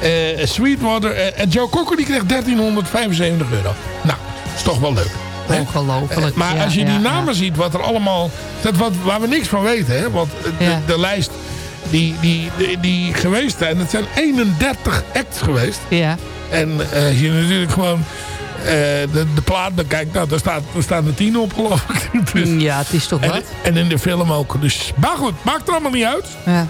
Eh, Sweetwater eh, en Joe Cocker die kreeg 1375 euro. Nou, is toch wel leuk. Ongelooflijk. Maar Ja, als je die ja, namen ziet, wat er allemaal... Dat wat, waar we niks van weten, hè? Want de, lijst die, die, die, die geweest zijn... Het zijn 31 acts geweest. Ja. En eh, als je natuurlijk gewoon... eh, de, de plaat bekijkt, nou, daar, staat, daar staan er tien op, geloof ik. Dus- Ja, het is toch wat? en in de film ook. Dus, maar goed, maakt er allemaal niet uit. Ja.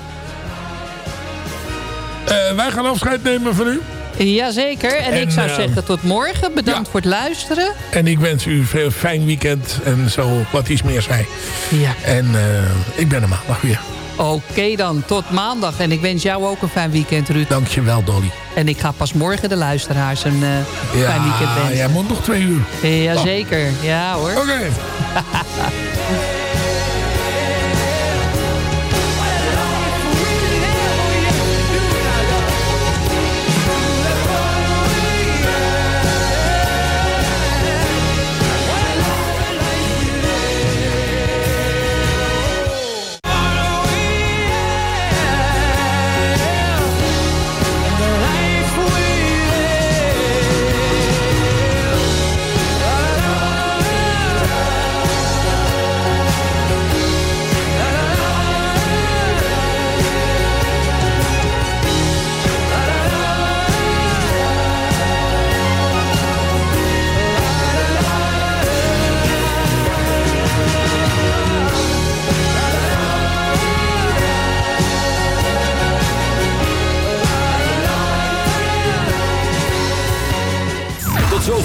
Eh, wij gaan afscheid nemen van u. Jazeker. En, En, ik zou eh, zeggen tot morgen. Bedankt voor het luisteren. En ik wens u een veel fijn weekend. En zo wat iets meer zei. Ja. En ik ben er maandag weer. Oké dan, tot maandag. En ik wens jou ook een fijn weekend, Ruud. Dankjewel, Dolly. En ik ga pas morgen de luisteraars een Ja, fijn weekend wensen. jij moet nog twee uur. Jazeker. Ja hoor. Oké.